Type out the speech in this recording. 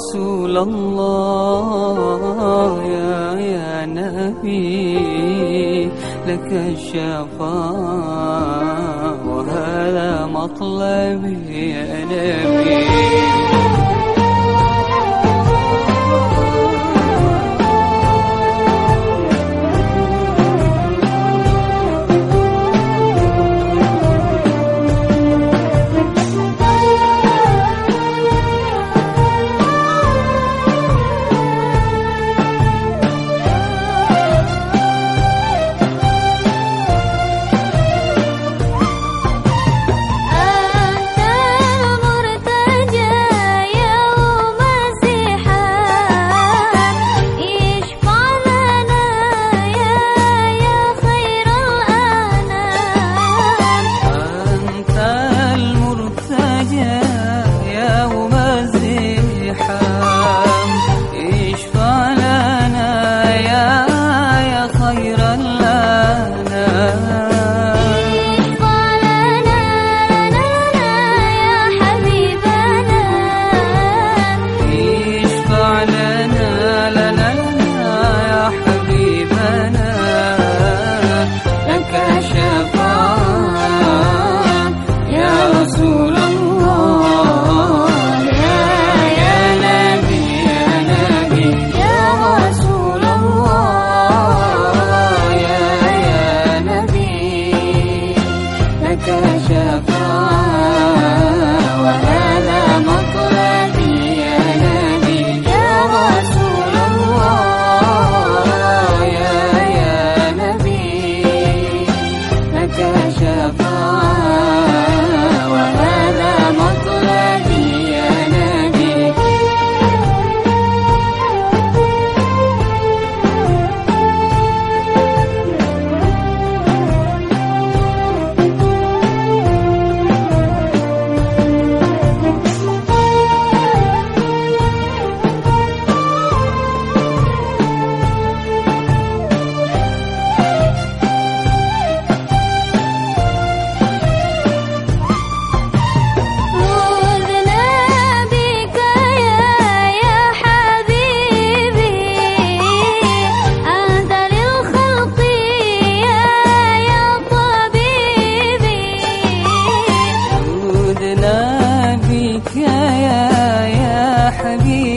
رسول الله يا يا نبي لك الشفاء وهذا مطلبي يا نبي. كفى خلقي